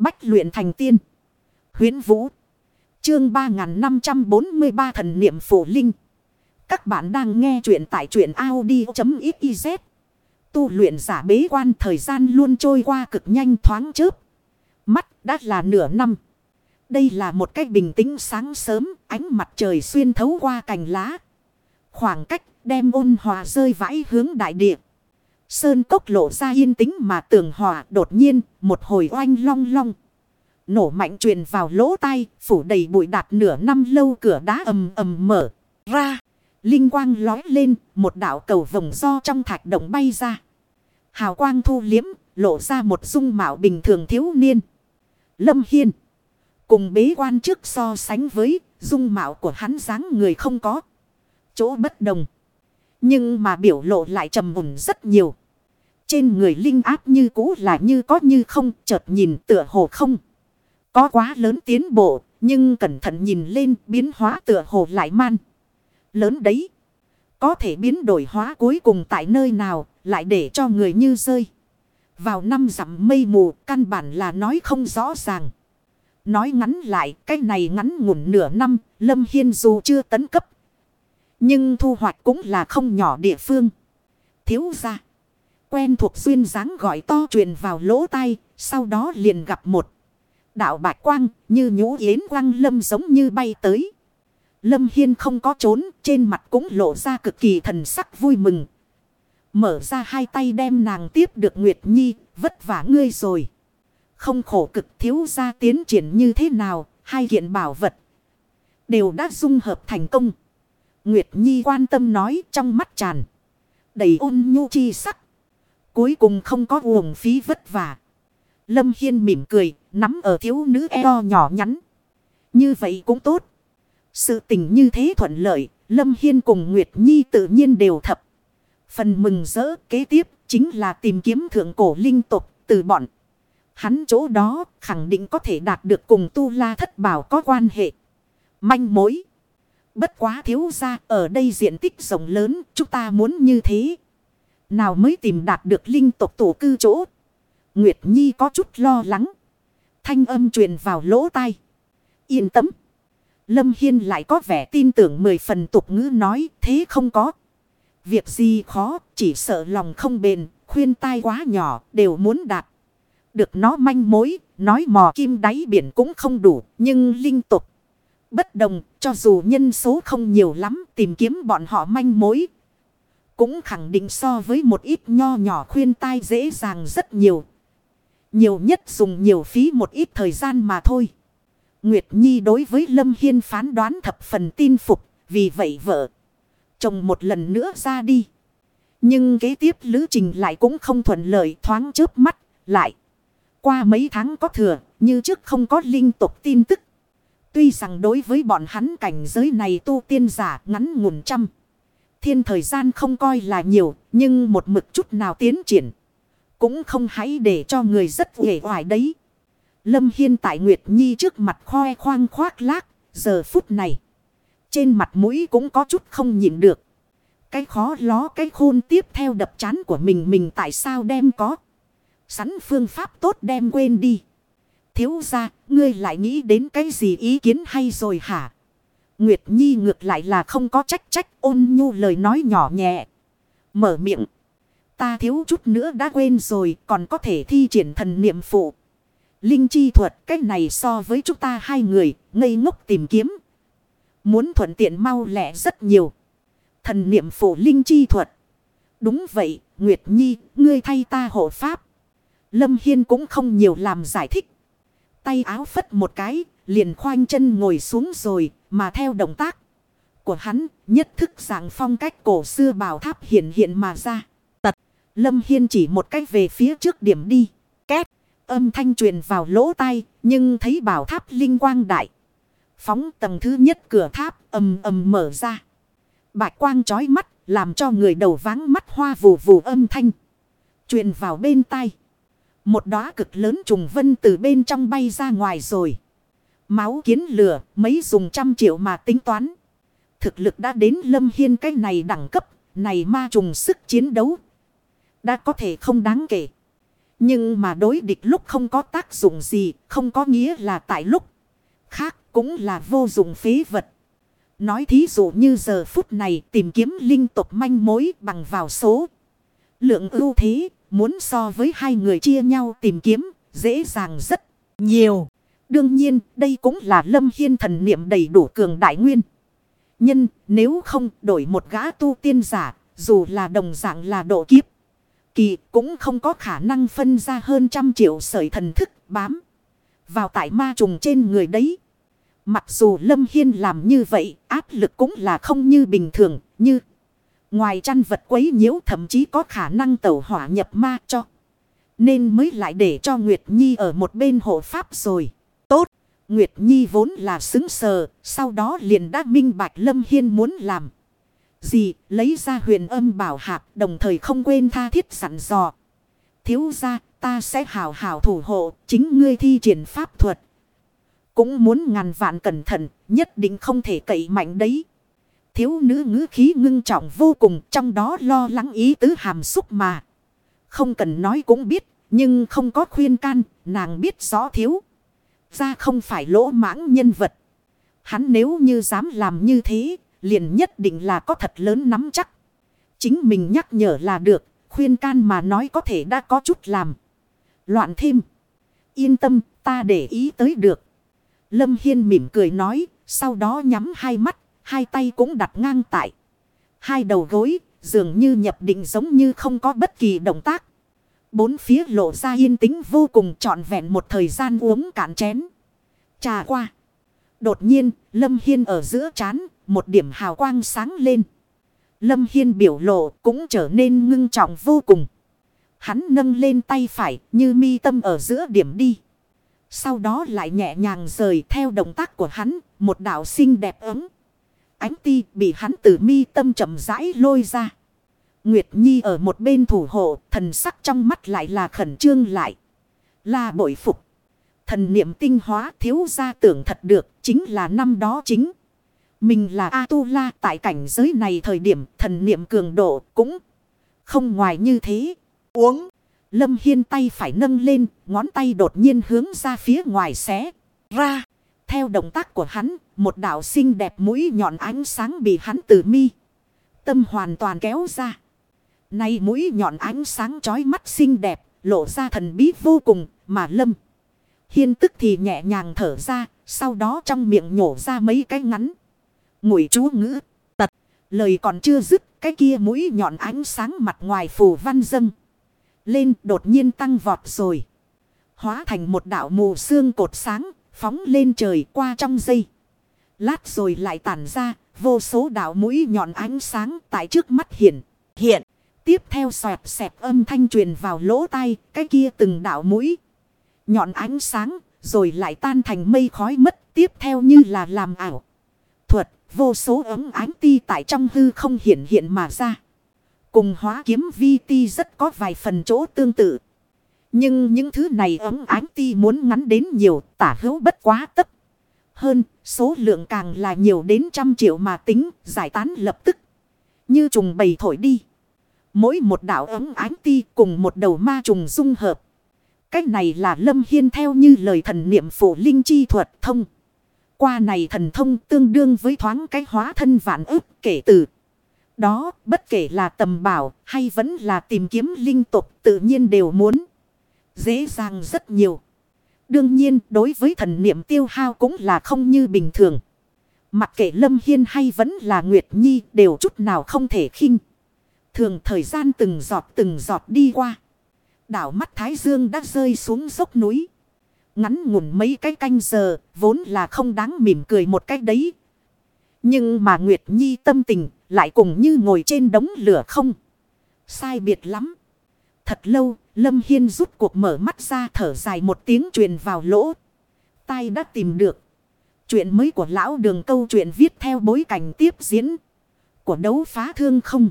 Bách luyện thành tiên. Huyến Vũ. Chương 3543 thần niệm phổ linh. Các bạn đang nghe truyện tại truyện Audi.xyz. Tu luyện giả bế quan thời gian luôn trôi qua cực nhanh thoáng chớp. Mắt đã là nửa năm. Đây là một cách bình tĩnh sáng sớm, ánh mặt trời xuyên thấu qua cành lá. Khoảng cách đem ôn hòa rơi vãi hướng đại địa. Sơn cốc lộ ra yên tĩnh mà tường hòa đột nhiên một hồi oanh long long. Nổ mạnh truyền vào lỗ tai, phủ đầy bụi đạt nửa năm lâu cửa đá ầm ầm mở ra. Linh quang lói lên, một đạo cầu vòng do trong thạch động bay ra. Hào quang thu liếm, lộ ra một dung mạo bình thường thiếu niên. Lâm Hiên. Cùng bế quan trước so sánh với dung mạo của hắn dáng người không có. Chỗ bất đồng. Nhưng mà biểu lộ lại trầm mùn rất nhiều. Trên người linh áp như cũ là như có như không, chợt nhìn tựa hồ không. Có quá lớn tiến bộ, nhưng cẩn thận nhìn lên, biến hóa tựa hồ lại man. Lớn đấy. Có thể biến đổi hóa cuối cùng tại nơi nào, lại để cho người như rơi. Vào năm dặm mây mù, căn bản là nói không rõ ràng. Nói ngắn lại, cái này ngắn ngủn nửa năm, Lâm Hiên dù chưa tấn cấp. Nhưng thu hoạch cũng là không nhỏ địa phương. Thiếu ra. Quen thuộc duyên dáng gọi to truyền vào lỗ tai. Sau đó liền gặp một. Đạo bạch quang như nhũ yến quang lâm giống như bay tới. Lâm Hiên không có trốn, trên mặt cũng lộ ra cực kỳ thần sắc vui mừng. Mở ra hai tay đem nàng tiếp được Nguyệt Nhi, vất vả ngươi rồi. Không khổ cực thiếu ra tiến triển như thế nào, hai kiện bảo vật. Đều đã dung hợp thành công. Nguyệt Nhi quan tâm nói trong mắt tràn. Đầy ôn nhu chi sắc. Cuối cùng không có uổng phí vất vả. Lâm Hiên mỉm cười, nắm ở thiếu nữ eo nhỏ nhắn. Như vậy cũng tốt. Sự tình như thế thuận lợi, Lâm Hiên cùng Nguyệt Nhi tự nhiên đều thập. Phần mừng rỡ kế tiếp chính là tìm kiếm thượng cổ linh tục từ bọn. Hắn chỗ đó khẳng định có thể đạt được cùng tu la thất bảo có quan hệ. Manh mối. Bất quá thiếu ra ở đây diện tích rộng lớn chúng ta muốn như thế. Nào mới tìm đạt được linh tộc tổ cư chỗ. Nguyệt Nhi có chút lo lắng. Thanh âm truyền vào lỗ tai. Yên tâm. Lâm Hiên lại có vẻ tin tưởng mười phần tục ngữ nói thế không có. Việc gì khó, chỉ sợ lòng không bền, khuyên tai quá nhỏ, đều muốn đạt. Được nó manh mối, nói mò kim đáy biển cũng không đủ, nhưng linh tục. Bất đồng, cho dù nhân số không nhiều lắm, tìm kiếm bọn họ manh mối. Cũng khẳng định so với một ít nho nhỏ khuyên tai dễ dàng rất nhiều. Nhiều nhất dùng nhiều phí một ít thời gian mà thôi. Nguyệt Nhi đối với Lâm Hiên phán đoán thập phần tin phục, vì vậy vợ. Chồng một lần nữa ra đi. Nhưng kế tiếp lữ trình lại cũng không thuận lợi thoáng chớp mắt, lại. Qua mấy tháng có thừa, như trước không có linh tục tin tức. Tuy rằng đối với bọn hắn cảnh giới này tu tiên giả ngắn ngủn trăm. Thiên thời gian không coi là nhiều, nhưng một mực chút nào tiến triển. Cũng không hãy để cho người rất uể oải đấy. Lâm Hiên tại Nguyệt Nhi trước mặt khoe khoang khoác lác, giờ phút này. Trên mặt mũi cũng có chút không nhịn được. Cái khó ló cái khôn tiếp theo đập chán của mình mình tại sao đem có. Sẵn phương pháp tốt đem quên đi. Thiếu ra, ngươi lại nghĩ đến cái gì ý kiến hay rồi hả? Nguyệt Nhi ngược lại là không có trách trách ôn nhu lời nói nhỏ nhẹ. Mở miệng. Ta thiếu chút nữa đã quên rồi còn có thể thi triển thần niệm phụ. Linh chi thuật cách này so với chúng ta hai người ngây ngốc tìm kiếm. Muốn thuận tiện mau lẹ rất nhiều. Thần niệm phụ linh chi thuật. Đúng vậy, Nguyệt Nhi, ngươi thay ta hộ pháp. Lâm Hiên cũng không nhiều làm giải thích. Tay áo phất một cái, liền khoanh chân ngồi xuống rồi, mà theo động tác của hắn, nhất thức dạng phong cách cổ xưa bảo tháp hiện hiện mà ra. Tật, Lâm Hiên chỉ một cách về phía trước điểm đi. Két, âm thanh truyền vào lỗ tai, nhưng thấy bảo tháp linh quang đại. Phóng tầng thứ nhất cửa tháp ầm ầm mở ra. Bạch quang chói mắt, làm cho người đầu váng mắt hoa vù vù âm thanh. Truyền vào bên tai. Một đóa cực lớn trùng vân từ bên trong bay ra ngoài rồi. Máu kiến lửa, mấy dùng trăm triệu mà tính toán. Thực lực đã đến lâm hiên cái này đẳng cấp, này ma trùng sức chiến đấu. Đã có thể không đáng kể. Nhưng mà đối địch lúc không có tác dụng gì, không có nghĩa là tại lúc khác cũng là vô dụng phế vật. Nói thí dụ như giờ phút này tìm kiếm linh tục manh mối bằng vào số. Lượng ưu thế, muốn so với hai người chia nhau tìm kiếm, dễ dàng rất nhiều. Đương nhiên, đây cũng là lâm hiên thần niệm đầy đủ cường đại nguyên. Nhân, nếu không đổi một gã tu tiên giả, dù là đồng dạng là độ kiếp. Kỳ cũng không có khả năng phân ra hơn trăm triệu sợi thần thức bám. Vào tại ma trùng trên người đấy. Mặc dù Lâm Hiên làm như vậy, áp lực cũng là không như bình thường, như ngoài chăn vật quấy nhiễu thậm chí có khả năng tẩu hỏa nhập ma cho. Nên mới lại để cho Nguyệt Nhi ở một bên hộ pháp rồi. Tốt, Nguyệt Nhi vốn là xứng sờ, sau đó liền đã minh bạch Lâm Hiên muốn làm. Gì, lấy ra huyền âm bảo hạp, đồng thời không quên tha thiết sẵn dò. Thiếu ra, ta sẽ hào hào thủ hộ, chính ngươi thi triển pháp thuật, cũng muốn ngàn vạn cẩn thận, nhất định không thể cậy mạnh đấy. Thiếu nữ ngữ khí ngưng trọng vô cùng, trong đó lo lắng ý tứ hàm xúc mà. Không cần nói cũng biết, nhưng không có khuyên can, nàng biết rõ thiếu. Ra không phải lỗ mãng nhân vật. Hắn nếu như dám làm như thế, liền nhất định là có thật lớn nắm chắc. Chính mình nhắc nhở là được, khuyên can mà nói có thể đã có chút làm. Loạn thêm. Yên tâm, ta để ý tới được. Lâm Hiên mỉm cười nói, sau đó nhắm hai mắt, hai tay cũng đặt ngang tại. Hai đầu gối, dường như nhập định giống như không có bất kỳ động tác. Bốn phía lộ ra yên tĩnh vô cùng trọn vẹn một thời gian uống cạn chén. Trà qua. Đột nhiên, Lâm Hiên ở giữa chán, một điểm hào quang sáng lên. Lâm Hiên biểu lộ cũng trở nên ngưng trọng vô cùng. Hắn nâng lên tay phải như mi tâm ở giữa điểm đi. Sau đó lại nhẹ nhàng rời theo động tác của hắn, một đạo xinh đẹp ấm. Ánh ti bị hắn từ mi tâm chậm rãi lôi ra. Nguyệt Nhi ở một bên thủ hộ, thần sắc trong mắt lại là khẩn trương lại. Là bội phục. Thần niệm tinh hóa thiếu ra tưởng thật được, chính là năm đó chính. Mình là A-tu-la tại cảnh giới này thời điểm thần niệm cường độ cũng không ngoài như thế. Uống. Lâm Hiên tay phải nâng lên, ngón tay đột nhiên hướng ra phía ngoài xé ra. Theo động tác của hắn, một đạo xinh đẹp mũi nhọn ánh sáng bị hắn từ mi. Tâm hoàn toàn kéo ra. Nay mũi nhọn ánh sáng chói mắt xinh đẹp, lộ ra thần bí vô cùng, mà Lâm. Hiên tức thì nhẹ nhàng thở ra, sau đó trong miệng nhổ ra mấy cái ngắn. Ngụy chú ngữ, tật, lời còn chưa dứt, cái kia mũi nhọn ánh sáng mặt ngoài phù văn dâng lên đột nhiên tăng vọt rồi. Hóa thành một đảo mù sương cột sáng, phóng lên trời qua trong giây. Lát rồi lại tản ra, vô số đảo mũi nhọn ánh sáng tại trước mắt hiện. Hiện, tiếp theo xoẹt xẹp âm thanh truyền vào lỗ tai, cái kia từng đảo mũi. Nhọn ánh sáng, rồi lại tan thành mây khói mất, tiếp theo như là làm ảo. Thuật, vô số ấm ánh ti tại trong hư không hiện hiện mà ra. Cùng hóa kiếm vi ti rất có vài phần chỗ tương tự. Nhưng những thứ này ấm ánh ti muốn ngắn đến nhiều tả hữu bất quá tất. Hơn, số lượng càng là nhiều đến trăm triệu mà tính, giải tán lập tức. Như trùng bầy thổi đi. Mỗi một đảo ấm ánh ti cùng một đầu ma trùng dung hợp. Cách này là lâm hiên theo như lời thần niệm phổ linh chi thuật thông. Qua này thần thông tương đương với thoáng cách hóa thân vạn ức kể từ đó, bất kể là tầm bảo hay vẫn là tìm kiếm linh tục tự nhiên đều muốn. Dễ dàng rất nhiều. Đương nhiên, đối với thần niệm tiêu hao cũng là không như bình thường. Mặc kệ Lâm Hiên hay vẫn là Nguyệt Nhi đều chút nào không thể khinh. Thường thời gian từng giọt từng giọt đi qua. Đảo mắt Thái Dương đã rơi xuống dốc núi. Ngắn ngủn mấy cái canh giờ, vốn là không đáng mỉm cười một cách đấy. Nhưng mà Nguyệt Nhi tâm tình lại cùng như ngồi trên đống lửa không. Sai biệt lắm. Thật lâu, Lâm Hiên rút cuộc mở mắt ra thở dài một tiếng truyền vào lỗ. Tai đã tìm được. Chuyện mới của lão đường câu chuyện viết theo bối cảnh tiếp diễn. Của đấu phá thương không.